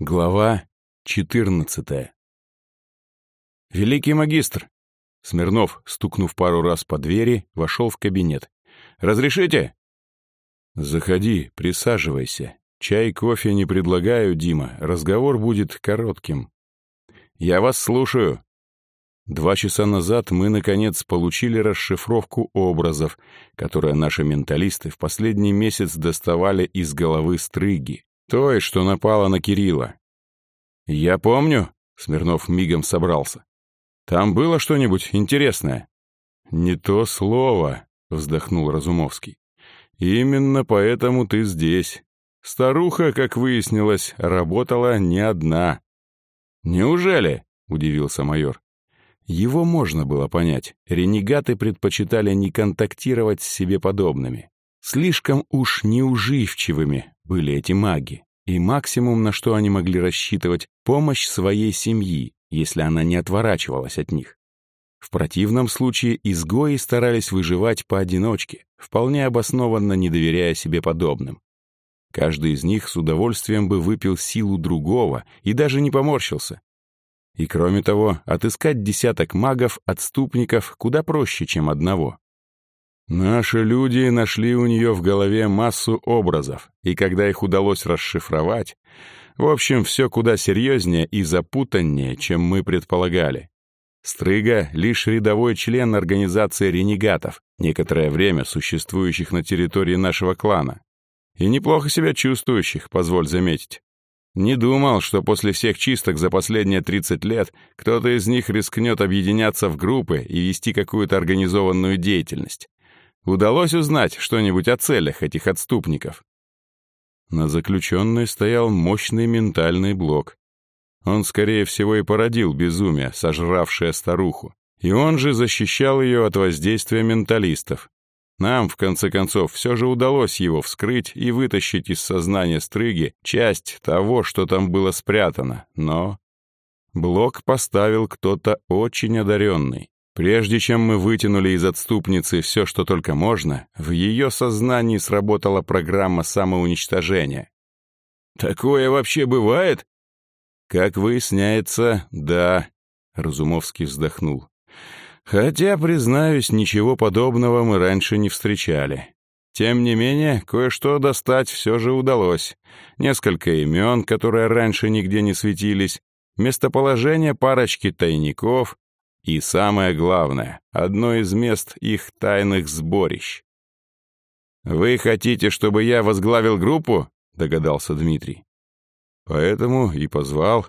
Глава 14 «Великий магистр!» Смирнов, стукнув пару раз по двери, вошел в кабинет. «Разрешите?» «Заходи, присаживайся. Чай, кофе не предлагаю, Дима. Разговор будет коротким». «Я вас слушаю». Два часа назад мы, наконец, получили расшифровку образов, которые наши менталисты в последний месяц доставали из головы стрыги. Той, что напала на Кирилла. «Я помню», — Смирнов мигом собрался. «Там было что-нибудь интересное?» «Не то слово», — вздохнул Разумовский. «Именно поэтому ты здесь. Старуха, как выяснилось, работала не одна». «Неужели?» — удивился майор. Его можно было понять. Ренегаты предпочитали не контактировать с себе подобными. Слишком уж неуживчивыми были эти маги, и максимум, на что они могли рассчитывать, помощь своей семьи, если она не отворачивалась от них. В противном случае изгои старались выживать поодиночке, вполне обоснованно не доверяя себе подобным. Каждый из них с удовольствием бы выпил силу другого и даже не поморщился. И кроме того, отыскать десяток магов-отступников куда проще, чем одного. Наши люди нашли у нее в голове массу образов, и когда их удалось расшифровать, в общем, все куда серьезнее и запутаннее, чем мы предполагали. Стрыга — лишь рядовой член организации ренегатов, некоторое время существующих на территории нашего клана. И неплохо себя чувствующих, позволь заметить. Не думал, что после всех чисток за последние 30 лет кто-то из них рискнет объединяться в группы и вести какую-то организованную деятельность. Удалось узнать что-нибудь о целях этих отступников? На заключенной стоял мощный ментальный блок. Он, скорее всего, и породил безумие, сожравшее старуху. И он же защищал ее от воздействия менталистов. Нам, в конце концов, все же удалось его вскрыть и вытащить из сознания стрыги часть того, что там было спрятано, но... Блок поставил кто-то очень одаренный. Прежде чем мы вытянули из отступницы все, что только можно, в ее сознании сработала программа самоуничтожения. «Такое вообще бывает?» «Как выясняется, да», — Разумовский вздохнул. «Хотя, признаюсь, ничего подобного мы раньше не встречали. Тем не менее, кое-что достать все же удалось. Несколько имен, которые раньше нигде не светились, местоположение парочки тайников, и самое главное, одно из мест их тайных сборищ. «Вы хотите, чтобы я возглавил группу?» — догадался Дмитрий. «Поэтому и позвал.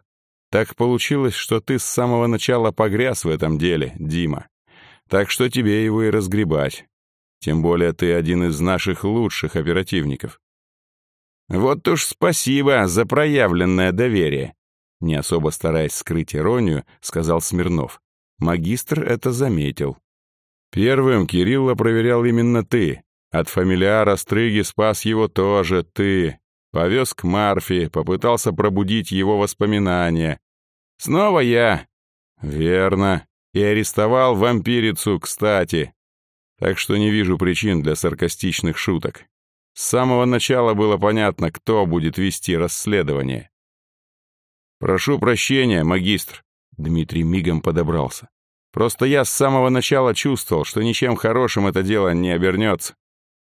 Так получилось, что ты с самого начала погряз в этом деле, Дима. Так что тебе его и разгребать. Тем более ты один из наших лучших оперативников». «Вот уж спасибо за проявленное доверие», — не особо стараясь скрыть иронию, сказал Смирнов. Магистр это заметил. Первым Кирилла проверял именно ты. От фамилиара Стрыги спас его тоже ты. Повез к Марфи, попытался пробудить его воспоминания. Снова я. Верно. И арестовал вампирицу, кстати. Так что не вижу причин для саркастичных шуток. С самого начала было понятно, кто будет вести расследование. «Прошу прощения, магистр», Дмитрий мигом подобрался. «Просто я с самого начала чувствовал, что ничем хорошим это дело не обернется.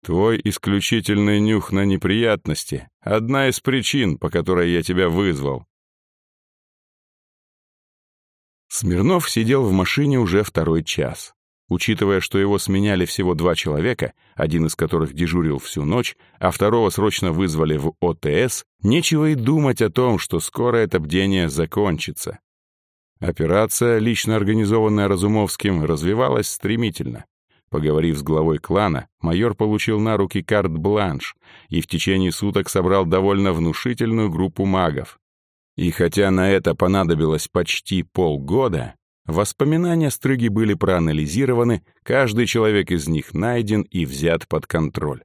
Твой исключительный нюх на неприятности — одна из причин, по которой я тебя вызвал». Смирнов сидел в машине уже второй час. Учитывая, что его сменяли всего два человека, один из которых дежурил всю ночь, а второго срочно вызвали в ОТС, нечего и думать о том, что скоро это бдение закончится. Операция, лично организованная Разумовским, развивалась стремительно. Поговорив с главой клана, майор получил на руки карт-бланш и в течение суток собрал довольно внушительную группу магов. И хотя на это понадобилось почти полгода, воспоминания Стрыги были проанализированы, каждый человек из них найден и взят под контроль.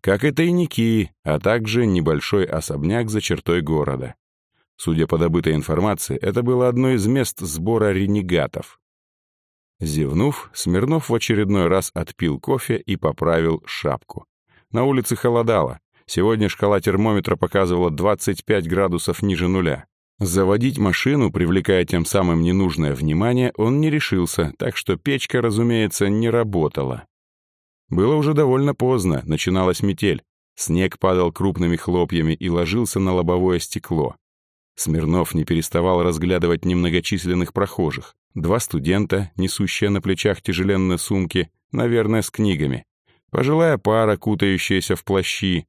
Как и тайники, а также небольшой особняк за чертой города. Судя по добытой информации, это было одно из мест сбора ренегатов. Зевнув, Смирнов в очередной раз отпил кофе и поправил шапку. На улице холодало. Сегодня шкала термометра показывала 25 градусов ниже нуля. Заводить машину, привлекая тем самым ненужное внимание, он не решился, так что печка, разумеется, не работала. Было уже довольно поздно, начиналась метель. Снег падал крупными хлопьями и ложился на лобовое стекло. Смирнов не переставал разглядывать немногочисленных прохожих. Два студента, несущие на плечах тяжеленные сумки, наверное, с книгами. Пожилая пара, кутающаяся в плащи.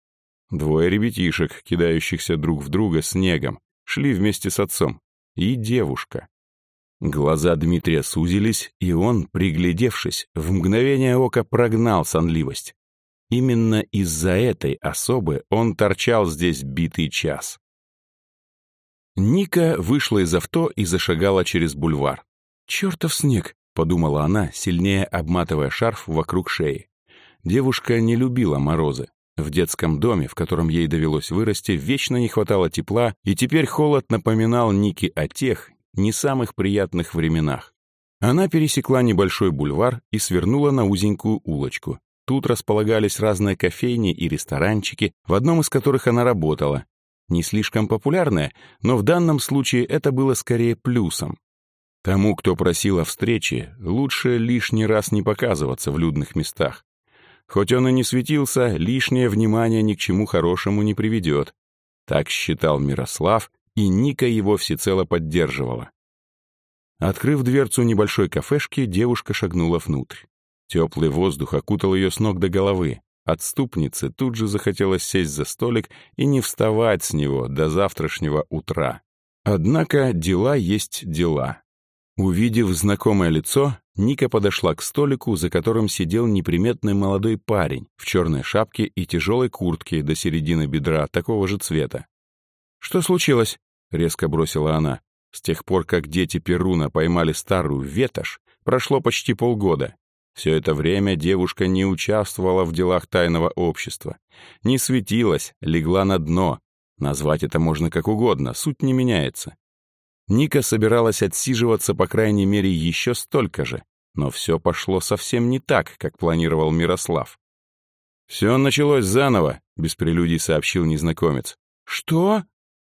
Двое ребятишек, кидающихся друг в друга снегом, шли вместе с отцом. И девушка. Глаза Дмитрия сузились, и он, приглядевшись, в мгновение ока прогнал сонливость. Именно из-за этой особы он торчал здесь битый час. Ника вышла из авто и зашагала через бульвар. «Чертов снег!» — подумала она, сильнее обматывая шарф вокруг шеи. Девушка не любила морозы. В детском доме, в котором ей довелось вырасти, вечно не хватало тепла, и теперь холод напоминал Нике о тех, не самых приятных временах. Она пересекла небольшой бульвар и свернула на узенькую улочку. Тут располагались разные кофейни и ресторанчики, в одном из которых она работала. Не слишком популярная, но в данном случае это было скорее плюсом. Тому, кто просил о встрече, лучше лишний раз не показываться в людных местах. Хоть он и не светился, лишнее внимание ни к чему хорошему не приведет. Так считал Мирослав, и Ника его всецело поддерживала. Открыв дверцу небольшой кафешки, девушка шагнула внутрь. Теплый воздух окутал ее с ног до головы. Отступнице тут же захотелось сесть за столик и не вставать с него до завтрашнего утра. Однако дела есть дела. Увидев знакомое лицо, Ника подошла к столику, за которым сидел неприметный молодой парень в черной шапке и тяжелой куртке до середины бедра такого же цвета. «Что случилось?» — резко бросила она. С тех пор, как дети Перуна поймали старую ветошь, прошло почти полгода. Все это время девушка не участвовала в делах тайного общества. Не светилась, легла на дно. Назвать это можно как угодно, суть не меняется. Ника собиралась отсиживаться, по крайней мере, еще столько же. Но все пошло совсем не так, как планировал Мирослав. «Все началось заново», — без прелюдий сообщил незнакомец. «Что?»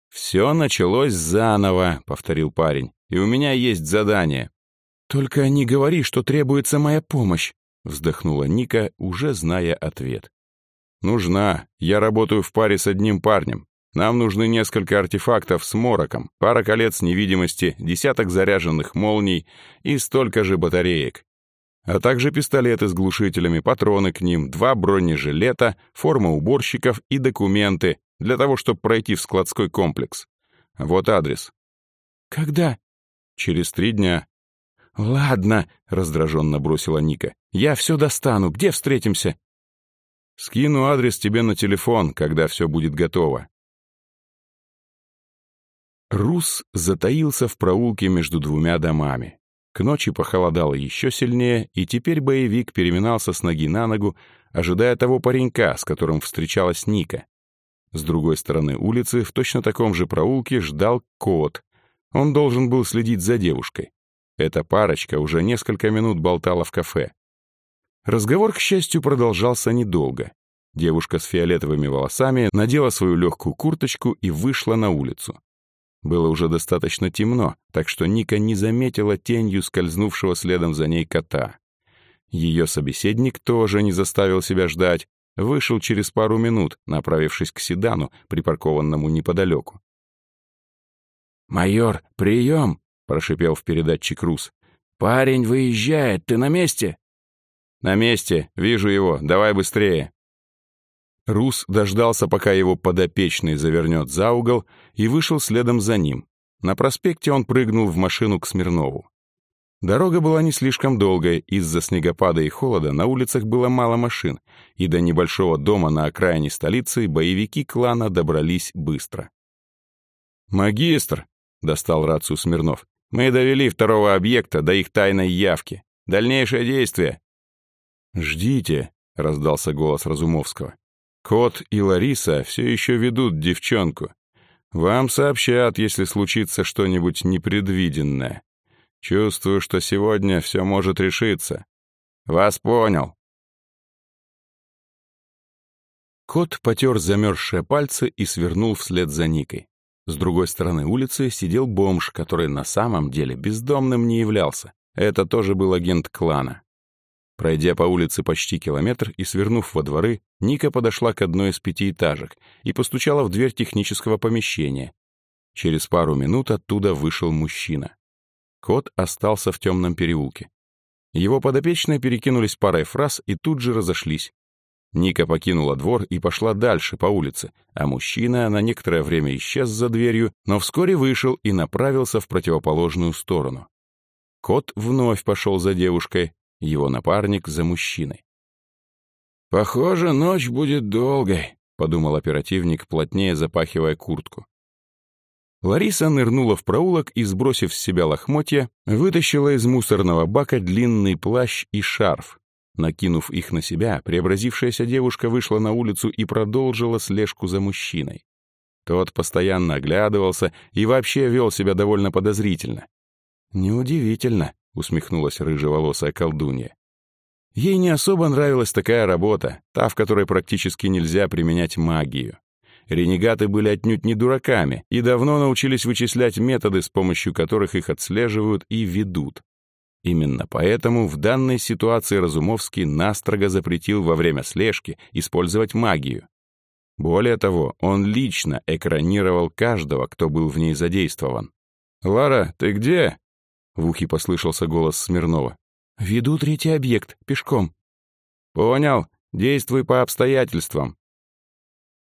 «Все началось заново», — повторил парень. «И у меня есть задание». «Только не говори, что требуется моя помощь», — вздохнула Ника, уже зная ответ. «Нужна. Я работаю в паре с одним парнем. Нам нужны несколько артефактов с мороком, пара колец невидимости, десяток заряженных молний и столько же батареек. А также пистолеты с глушителями, патроны к ним, два бронежилета, форма уборщиков и документы для того, чтобы пройти в складской комплекс. Вот адрес. «Когда?» «Через три дня». «Ладно», — раздраженно бросила Ника. «Я все достану. Где встретимся?» «Скину адрес тебе на телефон, когда все будет готово. Рус затаился в проулке между двумя домами. К ночи похолодало еще сильнее, и теперь боевик переминался с ноги на ногу, ожидая того паренька, с которым встречалась Ника. С другой стороны улицы, в точно таком же проулке, ждал кот. Он должен был следить за девушкой. Эта парочка уже несколько минут болтала в кафе. Разговор, к счастью, продолжался недолго. Девушка с фиолетовыми волосами надела свою легкую курточку и вышла на улицу. Было уже достаточно темно, так что Ника не заметила тенью скользнувшего следом за ней кота. Ее собеседник тоже не заставил себя ждать, вышел через пару минут, направившись к седану, припаркованному неподалеку. «Майор, прием!» — прошипел в передатчик Рус. «Парень выезжает, ты на месте?» «На месте, вижу его, давай быстрее!» Рус дождался, пока его подопечный завернет за угол, и вышел следом за ним. На проспекте он прыгнул в машину к Смирнову. Дорога была не слишком долгая, из-за снегопада и холода на улицах было мало машин, и до небольшого дома на окраине столицы боевики клана добрались быстро. «Магистр!» — достал рацию Смирнов. «Мы довели второго объекта до их тайной явки. Дальнейшее действие!» «Ждите!» — раздался голос Разумовского. Кот и Лариса все еще ведут девчонку. Вам сообщат, если случится что-нибудь непредвиденное. Чувствую, что сегодня все может решиться. Вас понял. Кот потер замерзшие пальцы и свернул вслед за Никой. С другой стороны улицы сидел бомж, который на самом деле бездомным не являлся. Это тоже был агент клана. Пройдя по улице почти километр и свернув во дворы, Ника подошла к одной из пятиэтажек и постучала в дверь технического помещения. Через пару минут оттуда вышел мужчина. Кот остался в темном переулке. Его подопечные перекинулись парой фраз и тут же разошлись. Ника покинула двор и пошла дальше по улице, а мужчина на некоторое время исчез за дверью, но вскоре вышел и направился в противоположную сторону. Кот вновь пошел за девушкой, его напарник за мужчиной. «Похоже, ночь будет долгой», — подумал оперативник, плотнее запахивая куртку. Лариса нырнула в проулок и, сбросив с себя лохмотья, вытащила из мусорного бака длинный плащ и шарф. Накинув их на себя, преобразившаяся девушка вышла на улицу и продолжила слежку за мужчиной. Тот постоянно оглядывался и вообще вел себя довольно подозрительно. «Неудивительно», — усмехнулась рыжеволосая колдунья. Ей не особо нравилась такая работа, та, в которой практически нельзя применять магию. Ренегаты были отнюдь не дураками и давно научились вычислять методы, с помощью которых их отслеживают и ведут. Именно поэтому в данной ситуации Разумовский настрого запретил во время слежки использовать магию. Более того, он лично экранировал каждого, кто был в ней задействован. «Лара, ты где?» В ухе послышался голос Смирнова. «Веду третий объект, пешком». «Понял. Действуй по обстоятельствам».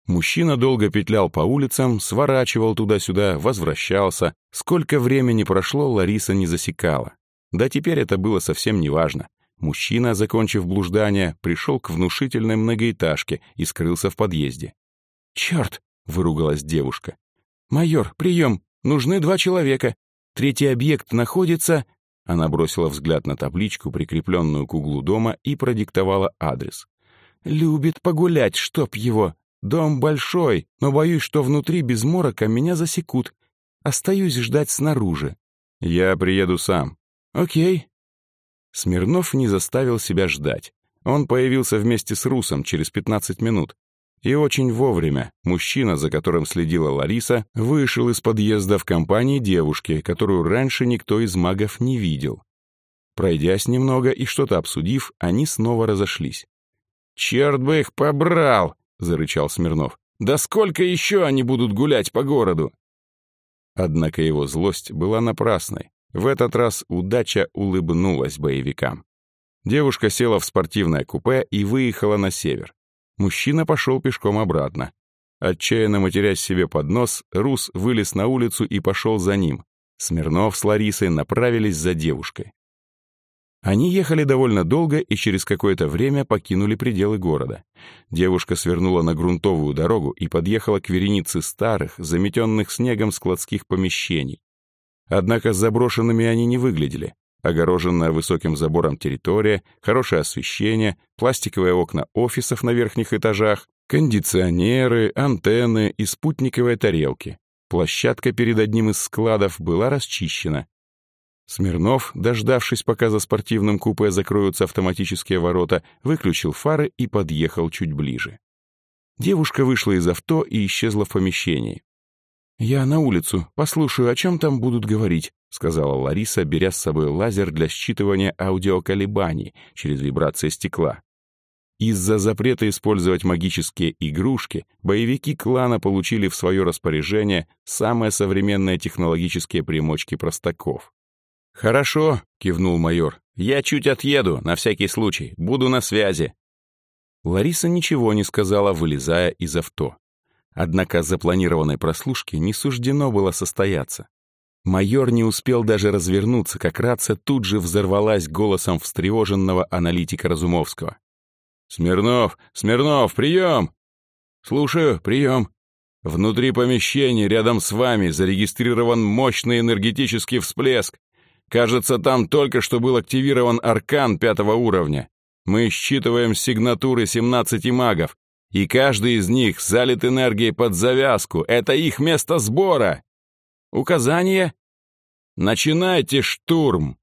Мужчина долго петлял по улицам, сворачивал туда-сюда, возвращался. Сколько времени прошло, Лариса не засекала. Да теперь это было совсем неважно. Мужчина, закончив блуждание, пришел к внушительной многоэтажке и скрылся в подъезде. «Черт!» — выругалась девушка. «Майор, прием! Нужны два человека. Третий объект находится...» Она бросила взгляд на табличку, прикрепленную к углу дома, и продиктовала адрес. «Любит погулять, чтоб его. Дом большой, но боюсь, что внутри без морока меня засекут. Остаюсь ждать снаружи». «Я приеду сам», «Окей». Смирнов не заставил себя ждать. Он появился вместе с Русом через 15 минут. И очень вовремя мужчина, за которым следила Лариса, вышел из подъезда в компании девушки, которую раньше никто из магов не видел. Пройдясь немного и что-то обсудив, они снова разошлись. «Черт бы их побрал!» — зарычал Смирнов. «Да сколько еще они будут гулять по городу?» Однако его злость была напрасной. В этот раз удача улыбнулась боевикам. Девушка села в спортивное купе и выехала на север. Мужчина пошел пешком обратно. Отчаянно матерясь себе под нос, Рус вылез на улицу и пошел за ним. Смирнов с Ларисой направились за девушкой. Они ехали довольно долго и через какое-то время покинули пределы города. Девушка свернула на грунтовую дорогу и подъехала к веренице старых, заметенных снегом складских помещений. Однако заброшенными они не выглядели. Огороженная высоким забором территория, хорошее освещение, пластиковые окна офисов на верхних этажах, кондиционеры, антенны и спутниковые тарелки. Площадка перед одним из складов была расчищена. Смирнов, дождавшись, пока за спортивным купе закроются автоматические ворота, выключил фары и подъехал чуть ближе. Девушка вышла из авто и исчезла в помещении. «Я на улицу, послушаю, о чем там будут говорить», сказала Лариса, беря с собой лазер для считывания аудиоколебаний через вибрации стекла. Из-за запрета использовать магические игрушки, боевики клана получили в свое распоряжение самые современные технологические примочки простаков. «Хорошо», — кивнул майор, — «я чуть отъеду, на всякий случай, буду на связи». Лариса ничего не сказала, вылезая из авто. Однако запланированной прослушке не суждено было состояться. Майор не успел даже развернуться, как рация тут же взорвалась голосом встревоженного аналитика Разумовского. «Смирнов! Смирнов, прием!» «Слушаю, прием!» «Внутри помещения, рядом с вами, зарегистрирован мощный энергетический всплеск. Кажется, там только что был активирован аркан пятого уровня. Мы считываем сигнатуры 17 магов и каждый из них залит энергией под завязку. Это их место сбора. Указание? Начинайте штурм.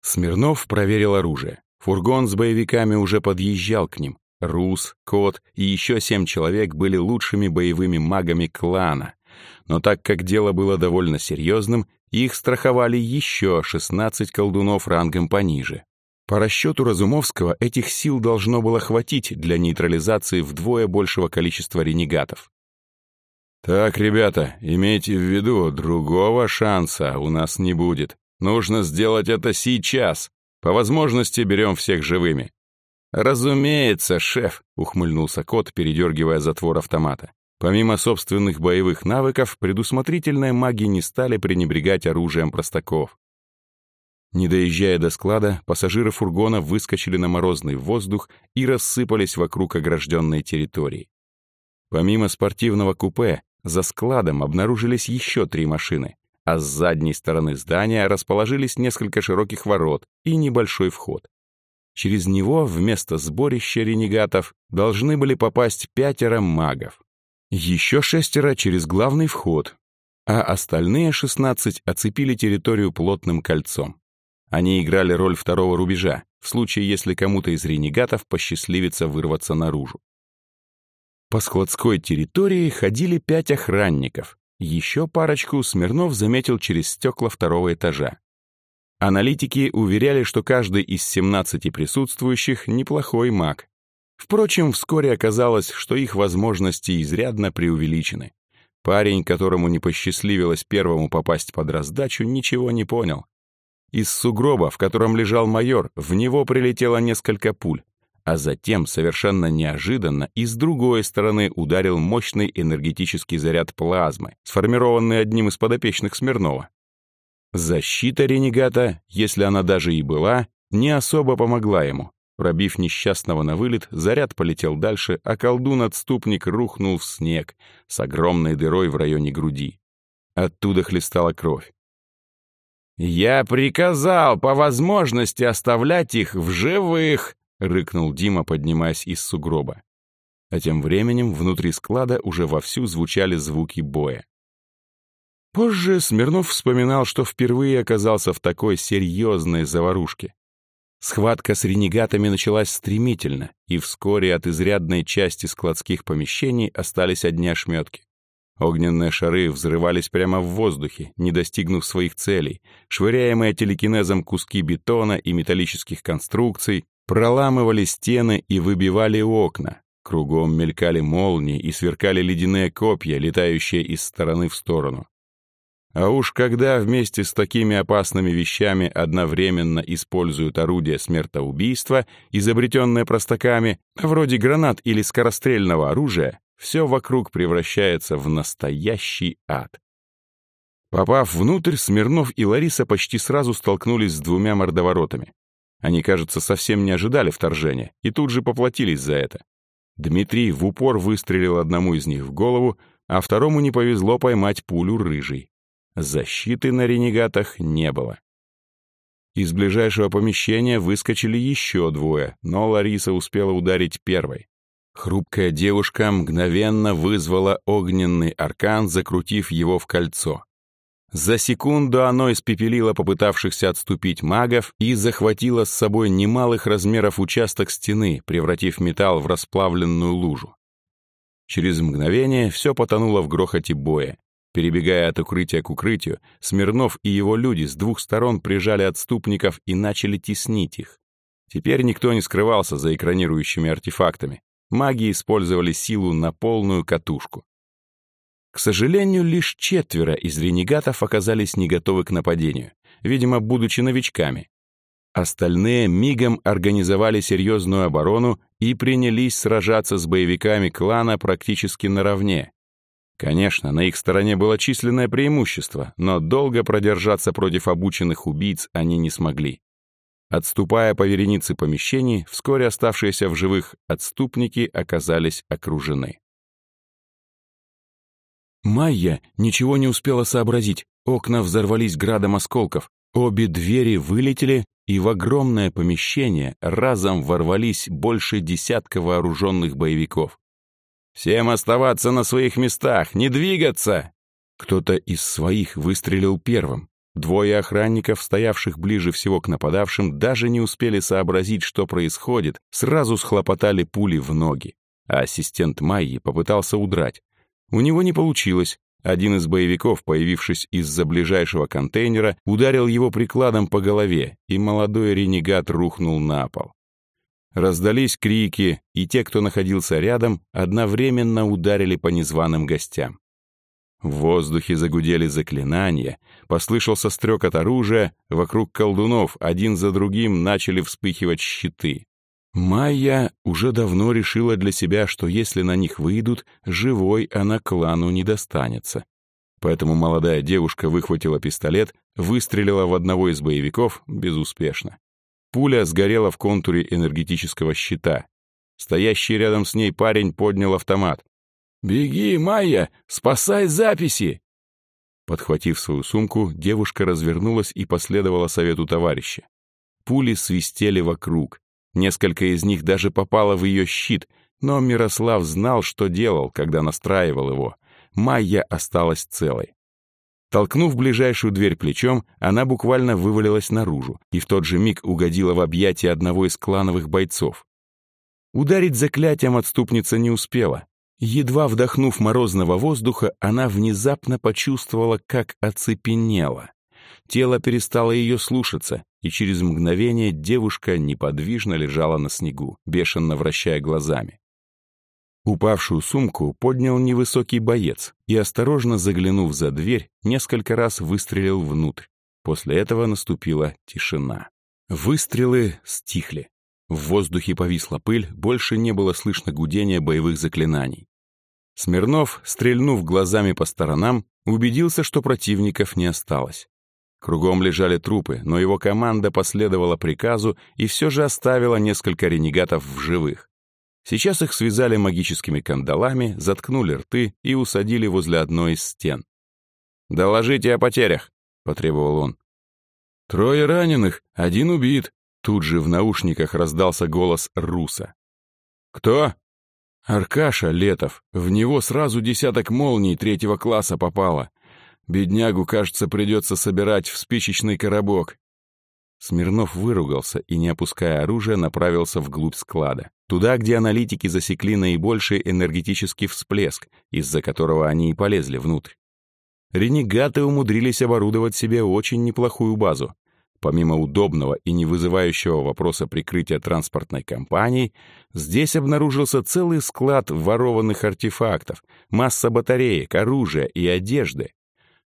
Смирнов проверил оружие. Фургон с боевиками уже подъезжал к ним. Рус, Кот и еще семь человек были лучшими боевыми магами клана. Но так как дело было довольно серьезным, их страховали еще 16 колдунов рангом пониже. По расчету Разумовского, этих сил должно было хватить для нейтрализации вдвое большего количества ренегатов. «Так, ребята, имейте в виду, другого шанса у нас не будет. Нужно сделать это сейчас. По возможности берем всех живыми». «Разумеется, шеф», — ухмыльнулся кот, передергивая затвор автомата. Помимо собственных боевых навыков, предусмотрительные маги не стали пренебрегать оружием простаков. Не доезжая до склада, пассажиры фургона выскочили на морозный воздух и рассыпались вокруг огражденной территории. Помимо спортивного купе, за складом обнаружились еще три машины, а с задней стороны здания расположились несколько широких ворот и небольшой вход. Через него вместо сборища ренегатов должны были попасть пятеро магов. Еще шестеро через главный вход, а остальные шестнадцать оцепили территорию плотным кольцом. Они играли роль второго рубежа, в случае, если кому-то из ренегатов посчастливится вырваться наружу. По складской территории ходили пять охранников. Еще парочку Смирнов заметил через стекла второго этажа. Аналитики уверяли, что каждый из 17 присутствующих неплохой маг. Впрочем, вскоре оказалось, что их возможности изрядно преувеличены. Парень, которому не посчастливилось первому попасть под раздачу, ничего не понял. Из сугроба, в котором лежал майор, в него прилетело несколько пуль, а затем, совершенно неожиданно, и с другой стороны ударил мощный энергетический заряд плазмы, сформированный одним из подопечных Смирнова. Защита ренегата, если она даже и была, не особо помогла ему. Пробив несчастного на вылет, заряд полетел дальше, а колдун-отступник рухнул в снег с огромной дырой в районе груди. Оттуда хлестала кровь. «Я приказал по возможности оставлять их в живых!» — рыкнул Дима, поднимаясь из сугроба. А тем временем внутри склада уже вовсю звучали звуки боя. Позже Смирнов вспоминал, что впервые оказался в такой серьезной заварушке. Схватка с ренегатами началась стремительно, и вскоре от изрядной части складских помещений остались одни ошметки. Огненные шары взрывались прямо в воздухе, не достигнув своих целей. Швыряемые телекинезом куски бетона и металлических конструкций проламывали стены и выбивали окна. Кругом мелькали молнии и сверкали ледяные копья, летающие из стороны в сторону. А уж когда вместе с такими опасными вещами одновременно используют орудия смертоубийства, изобретенные простаками, вроде гранат или скорострельного оружия, все вокруг превращается в настоящий ад. Попав внутрь, Смирнов и Лариса почти сразу столкнулись с двумя мордоворотами. Они, кажется, совсем не ожидали вторжения и тут же поплатились за это. Дмитрий в упор выстрелил одному из них в голову, а второму не повезло поймать пулю рыжий. Защиты на ренегатах не было. Из ближайшего помещения выскочили еще двое, но Лариса успела ударить первой. Хрупкая девушка мгновенно вызвала огненный аркан, закрутив его в кольцо. За секунду оно испепелило попытавшихся отступить магов и захватило с собой немалых размеров участок стены, превратив металл в расплавленную лужу. Через мгновение все потонуло в грохоте боя. Перебегая от укрытия к укрытию, Смирнов и его люди с двух сторон прижали отступников и начали теснить их. Теперь никто не скрывался за экранирующими артефактами маги использовали силу на полную катушку. К сожалению, лишь четверо из ренегатов оказались не готовы к нападению, видимо, будучи новичками. Остальные мигом организовали серьезную оборону и принялись сражаться с боевиками клана практически наравне. Конечно, на их стороне было численное преимущество, но долго продержаться против обученных убийц они не смогли. Отступая по веренице помещений, вскоре оставшиеся в живых отступники оказались окружены. Майя ничего не успела сообразить. Окна взорвались градом осколков. Обе двери вылетели, и в огромное помещение разом ворвались больше десятка вооруженных боевиков. «Всем оставаться на своих местах, не двигаться!» Кто-то из своих выстрелил первым. Двое охранников, стоявших ближе всего к нападавшим, даже не успели сообразить, что происходит, сразу схлопотали пули в ноги. А ассистент Майи попытался удрать. У него не получилось. Один из боевиков, появившись из-за ближайшего контейнера, ударил его прикладом по голове, и молодой ренегат рухнул на пол. Раздались крики, и те, кто находился рядом, одновременно ударили по незваным гостям. В воздухе загудели заклинания, послышался стрек оружия, вокруг колдунов один за другим начали вспыхивать щиты. Майя уже давно решила для себя, что если на них выйдут, живой она клану не достанется. Поэтому молодая девушка выхватила пистолет, выстрелила в одного из боевиков безуспешно. Пуля сгорела в контуре энергетического щита. Стоящий рядом с ней парень поднял автомат. «Беги, Майя! Спасай записи!» Подхватив свою сумку, девушка развернулась и последовала совету товарища. Пули свистели вокруг. Несколько из них даже попало в ее щит, но Мирослав знал, что делал, когда настраивал его. Майя осталась целой. Толкнув ближайшую дверь плечом, она буквально вывалилась наружу и в тот же миг угодила в объятия одного из клановых бойцов. Ударить заклятием отступница не успела. Едва вдохнув морозного воздуха, она внезапно почувствовала, как оцепенела. Тело перестало ее слушаться, и через мгновение девушка неподвижно лежала на снегу, бешено вращая глазами. Упавшую сумку поднял невысокий боец и, осторожно заглянув за дверь, несколько раз выстрелил внутрь. После этого наступила тишина. Выстрелы стихли. В воздухе повисла пыль, больше не было слышно гудения боевых заклинаний. Смирнов, стрельнув глазами по сторонам, убедился, что противников не осталось. Кругом лежали трупы, но его команда последовала приказу и все же оставила несколько ренегатов в живых. Сейчас их связали магическими кандалами, заткнули рты и усадили возле одной из стен. «Доложите о потерях», — потребовал он. «Трое раненых, один убит», — тут же в наушниках раздался голос Руса. «Кто?» Аркаша Летов, в него сразу десяток молний третьего класса попало. Беднягу, кажется, придется собирать в спичечный коробок. Смирнов выругался и, не опуская оружия, направился вглубь склада. Туда, где аналитики засекли наибольший энергетический всплеск, из-за которого они и полезли внутрь. Ренегаты умудрились оборудовать себе очень неплохую базу. Помимо удобного и не вызывающего вопроса прикрытия транспортной компании, здесь обнаружился целый склад ворованных артефактов, масса батареек, оружия и одежды.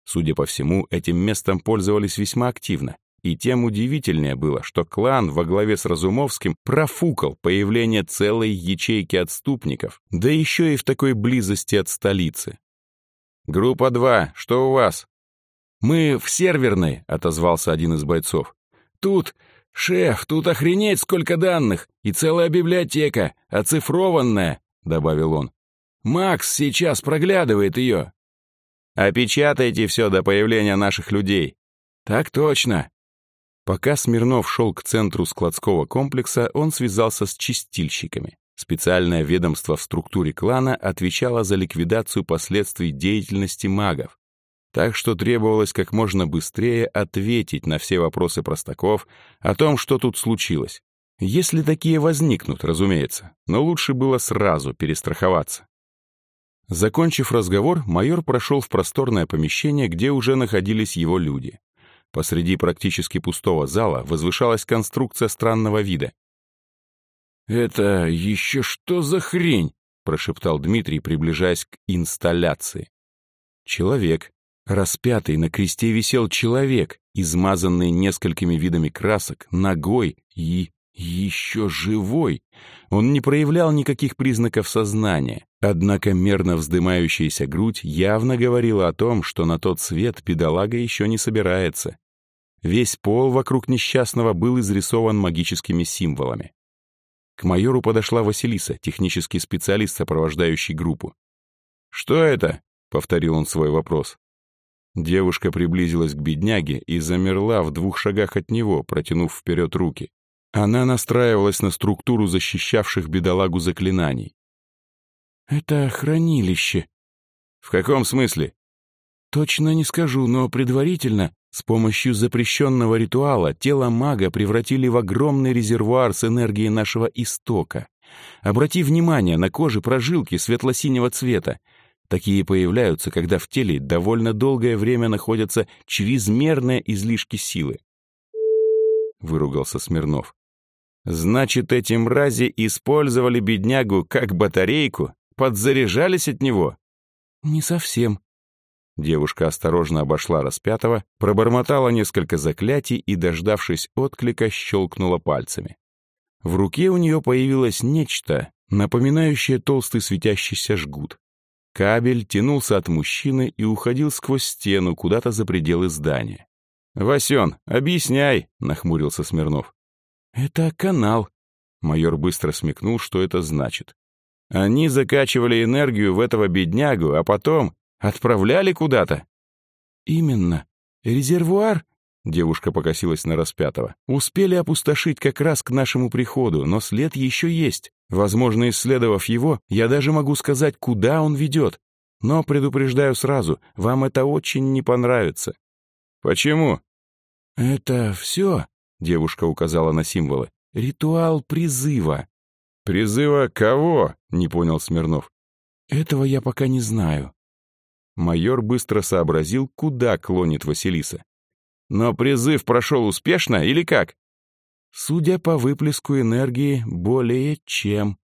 Судя по всему, этим местом пользовались весьма активно. И тем удивительнее было, что клан во главе с Разумовским профукал появление целой ячейки отступников, да еще и в такой близости от столицы. «Группа 2, что у вас?» «Мы в серверной», — отозвался один из бойцов. «Тут, шеф, тут охренеть сколько данных, и целая библиотека, оцифрованная», — добавил он. «Макс сейчас проглядывает ее». «Опечатайте все до появления наших людей». «Так точно». Пока Смирнов шел к центру складского комплекса, он связался с чистильщиками. Специальное ведомство в структуре клана отвечало за ликвидацию последствий деятельности магов, так что требовалось как можно быстрее ответить на все вопросы простаков о том, что тут случилось. Если такие возникнут, разумеется, но лучше было сразу перестраховаться. Закончив разговор, майор прошел в просторное помещение, где уже находились его люди. Посреди практически пустого зала возвышалась конструкция странного вида. «Это еще что за хрень?» — прошептал Дмитрий, приближаясь к инсталляции. Человек, Распятый на кресте висел человек, измазанный несколькими видами красок, ногой и еще живой. Он не проявлял никаких признаков сознания, однако мерно вздымающаяся грудь явно говорила о том, что на тот свет педалага еще не собирается. Весь пол вокруг несчастного был изрисован магическими символами. К майору подошла Василиса, технический специалист, сопровождающий группу. «Что это?» — повторил он свой вопрос. Девушка приблизилась к бедняге и замерла в двух шагах от него, протянув вперед руки. Она настраивалась на структуру защищавших бедолагу заклинаний. «Это хранилище». «В каком смысле?» «Точно не скажу, но предварительно С помощью запрещенного ритуала тело мага превратили в огромный резервуар с энергией нашего истока. Обрати внимание на коже прожилки светло-синего цвета. Такие появляются, когда в теле довольно долгое время находятся чрезмерные излишки силы. Выругался Смирнов. Значит, эти мрази использовали беднягу как батарейку? Подзаряжались от него? Не совсем. Девушка осторожно обошла распятого, пробормотала несколько заклятий и, дождавшись отклика, щелкнула пальцами. В руке у нее появилось нечто, напоминающее толстый светящийся жгут. Кабель тянулся от мужчины и уходил сквозь стену куда-то за пределы здания. «Васен, объясняй», — нахмурился Смирнов. «Это канал», — майор быстро смекнул, что это значит. «Они закачивали энергию в этого беднягу, а потом отправляли куда-то». «Именно. Резервуар Девушка покосилась на распятого. «Успели опустошить как раз к нашему приходу, но след еще есть. Возможно, исследовав его, я даже могу сказать, куда он ведет. Но предупреждаю сразу, вам это очень не понравится». «Почему?» «Это все», — девушка указала на символы, — «ритуал призыва». «Призыва кого?» — не понял Смирнов. «Этого я пока не знаю». Майор быстро сообразил, куда клонит Василиса. Но призыв прошел успешно или как? Судя по выплеску энергии, более чем.